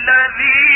الذي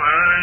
على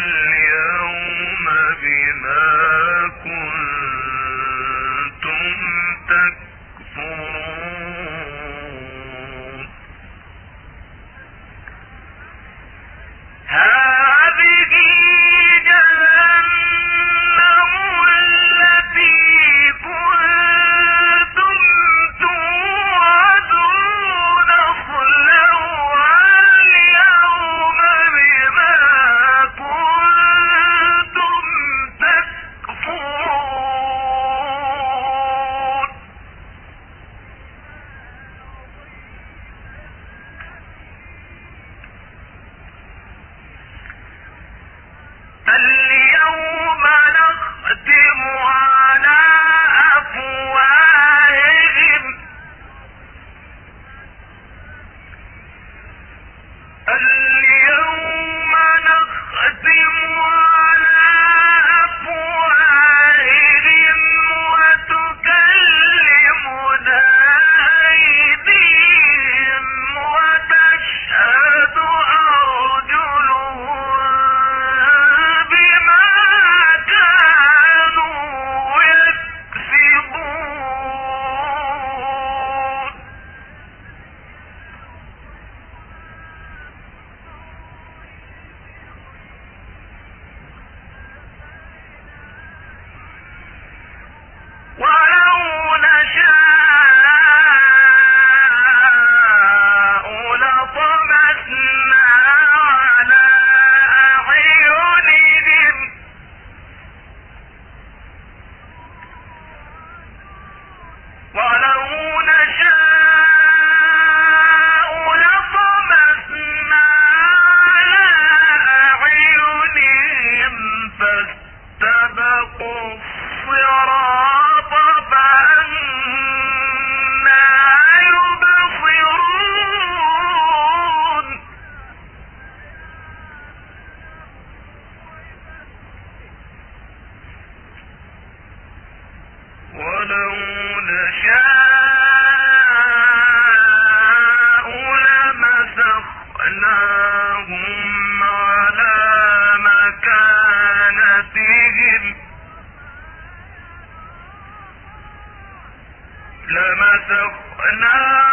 لمسخناهم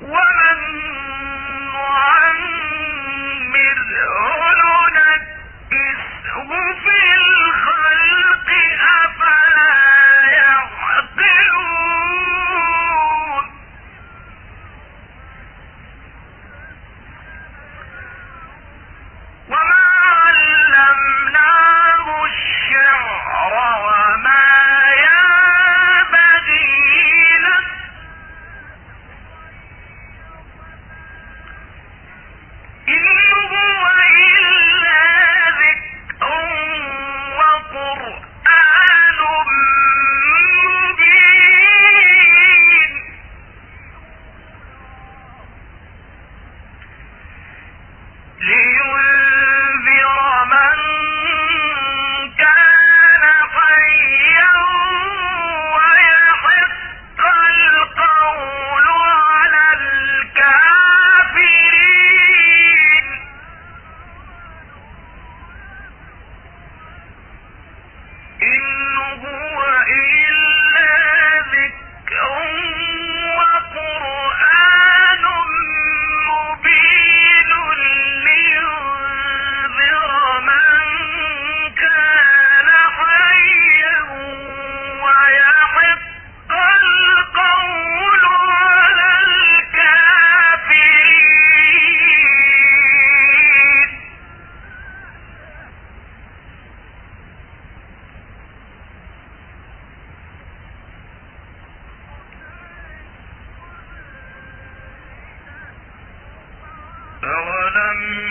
What? أولم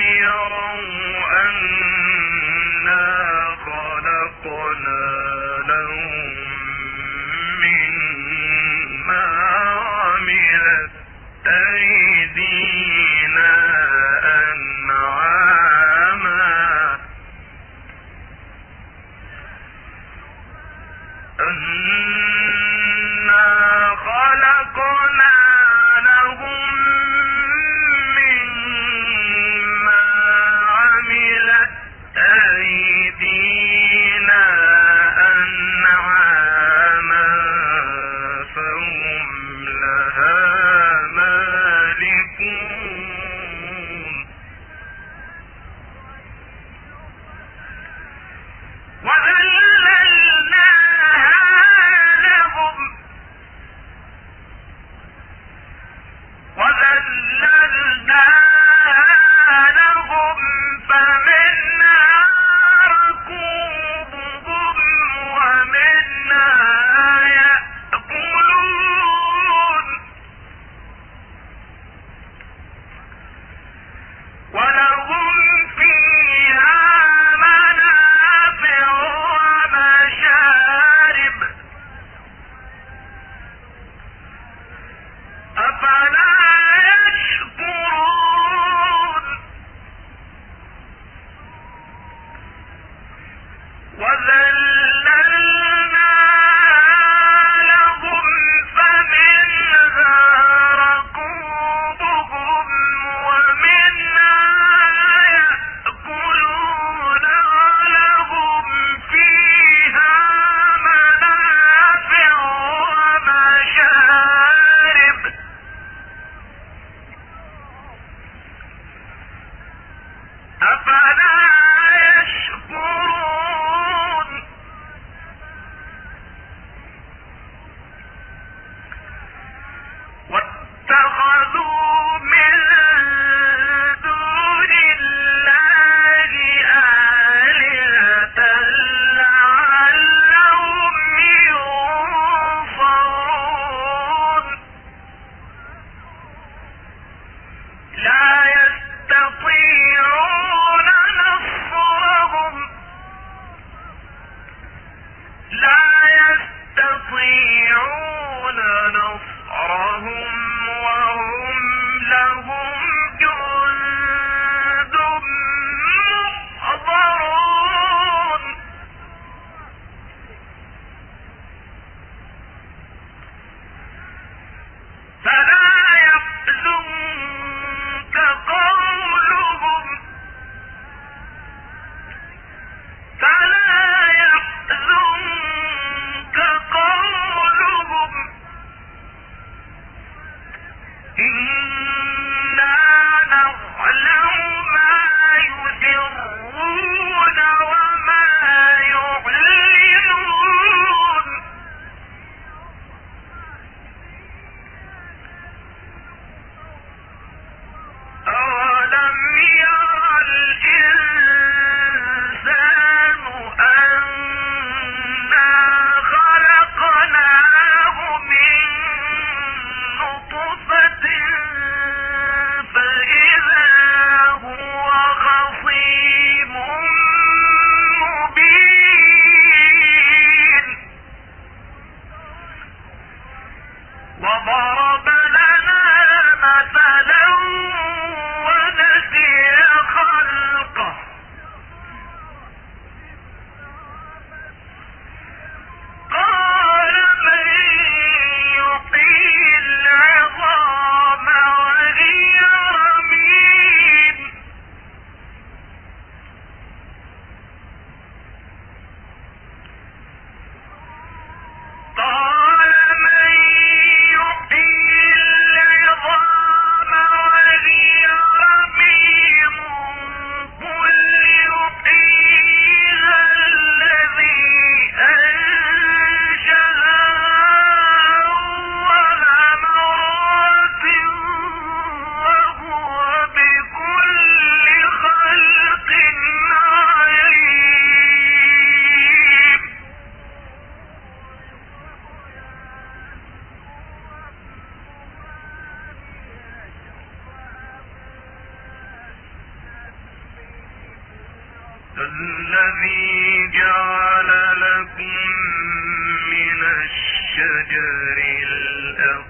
الشجر الأخضر